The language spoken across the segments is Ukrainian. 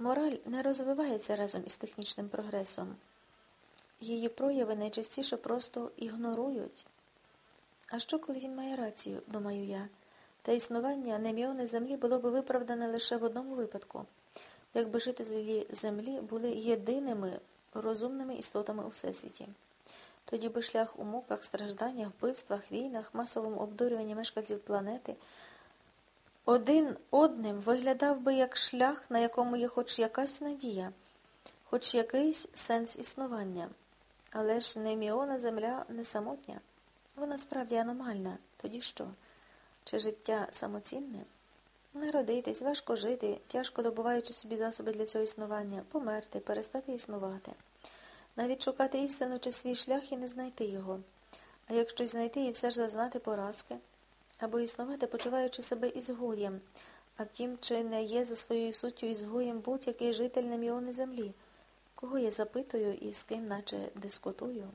Мораль не розвивається разом із технічним прогресом. Її прояви найчастіше просто ігнорують. А що, коли він має рацію, думаю я, та існування неміони землі було б виправдане лише в одному випадку, якби жителі землі були єдиними розумними істотами у всесвіті. Тоді би шлях у муках, стражданнях, вбивствах, війнах, масовому обдурюванні мешканців планети один одним виглядав би як шлях, на якому є хоч якась надія, хоч якийсь сенс існування. Але ж неміона земля не самотня. Вона справді аномальна. Тоді що? Чи життя самоцінне? Народитись, важко жити, тяжко добуваючи собі засоби для цього існування, померти, перестати існувати, навіть шукати істину чи свій шлях і не знайти його. А якщо й знайти і все ж зазнати поразки, або існувати, почуваючи себе ізгоєм, а втім, чи не є за своєю суттю ізгоєм будь-який житель неміони землі, кого я запитую і з ким наче дискутую.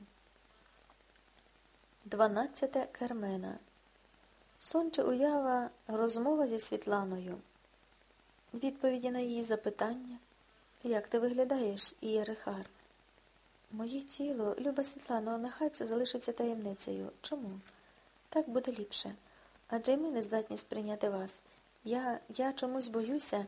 Дванадцяте Кермена. Сон чи уява розмова зі Світланою. Відповіді на її запитання. Як ти виглядаєш, Ієрихар? Моє тіло, люба Світлано, нехай це залишиться таємницею. Чому? Так буде ліпше. Адже ми не здатні сприйняти вас. Я я чомусь боюся,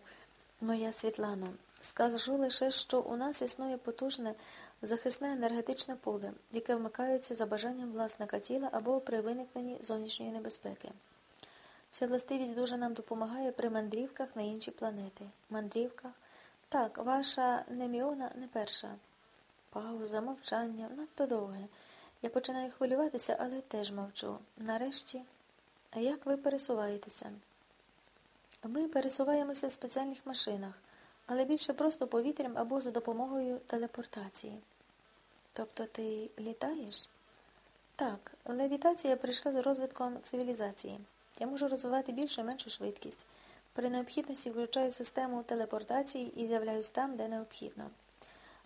моя Світлано. Скажу лише, що у нас існує потужне захисне енергетичне поле, яке вмикається за бажанням власника тіла або при виникненні зовнішньої небезпеки. Ця властивість дуже нам допомагає при мандрівках на інші планети. Мандрівках? Так, ваша неміона не перша. Пауза, мовчання, надто довге. Я починаю хвилюватися, але теж мовчу. Нарешті, а як ви пересуваєтеся? Ми пересуваємося в спеціальних машинах але більше просто повітрям або за допомогою телепортації. Тобто ти літаєш? Так, левітація прийшла з розвитком цивілізації. Я можу розвивати більшу і меншу швидкість. При необхідності включаю систему телепортації і з'являюсь там, де необхідно.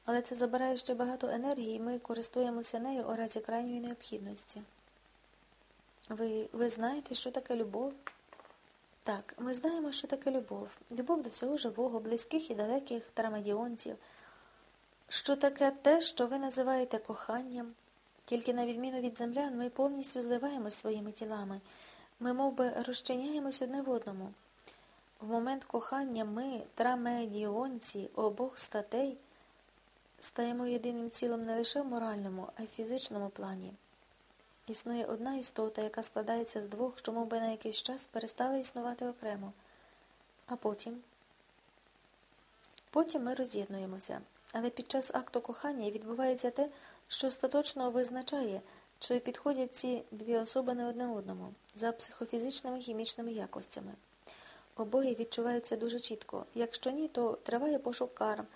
Але це забирає ще багато енергії, і ми користуємося нею у разі крайньої необхідності. Ви, ви знаєте, що таке любов? Так, ми знаємо, що таке любов, любов до всього живого, близьких і далеких трамадіонців, що таке те, що ви називаєте коханням. Тільки на відміну від землян, ми повністю зливаємось своїми тілами, ми мов би, розчиняємось одне в одному. В момент кохання ми, трамедіонці обох статей, стаємо єдиним цілим не лише в моральному, а й в фізичному плані. Існує одна істота, яка складається з двох, що мов би, на якийсь час перестали існувати окремо. А потім Потім ми роз'єднуємося. Але під час акту кохання відбувається те, що остаточно визначає, чи підходять ці дві особи не одне одному за психофізичними хімічними якостями. Обоє відчуваються дуже чітко. Якщо ні, то триває пошук карм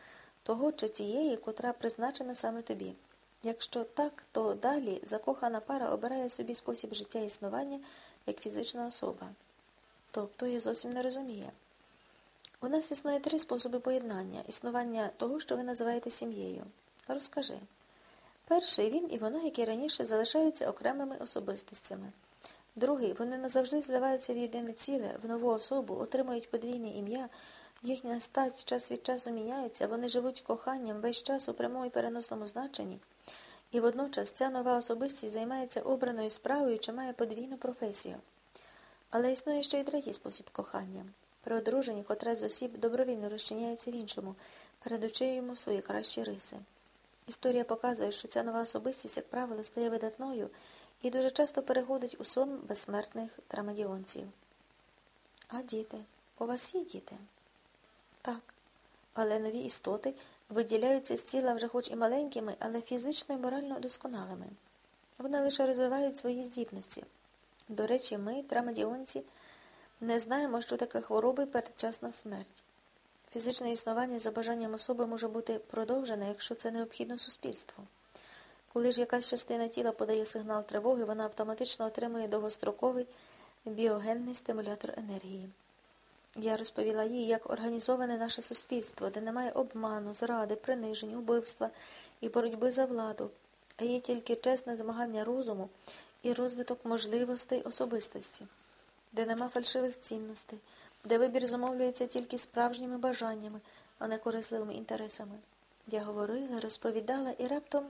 того чи тієї, котра призначена саме тобі. Якщо так, то далі закохана пара обирає собі спосіб життя існування як фізична особа. Тобто я зовсім не розуміє. У нас існує три способи поєднання, існування того, що ви називаєте сім'єю. Розкажи. Перший він і вона, які раніше залишаються окремими особистостями. Другий вони назавжди зливаються в єдине ціле, в нову особу, отримують подвійне ім'я, їхня стать час від часу міняється, вони живуть коханням весь час у прямому і переносному значенні. І водночас ця нова особистість займається обраною справою чи має подвійну професію. Але існує ще й третій спосіб кохання. При одруженні котра з осіб добровільно розчиняється в іншому, передучи йому свої кращі риси. Історія показує, що ця нова особистість, як правило, стає видатною і дуже часто переходить у сон безсмертних трамадіонців. А діти? У вас є діти? Так. Але нові істоти виділяються з тіла вже хоч і маленькими, але фізично і морально досконалими. Вони лише розвивають свої здібності. До речі, ми, трамадіонці, не знаємо, що таке хвороби передчасна смерть. Фізичне існування за бажанням особи може бути продовжене, якщо це необхідно суспільству. Коли ж якась частина тіла подає сигнал тривоги, вона автоматично отримує довгостроковий біогенний стимулятор енергії. Я розповіла їй, як організоване наше суспільство, де немає обману, зради, принижень, убивства і боротьби за владу, а є тільки чесне змагання розуму і розвиток можливостей особистості, де нема фальшивих цінностей, де вибір зумовлюється тільки справжніми бажаннями, а не корисливими інтересами. Я говорила, розповідала і раптом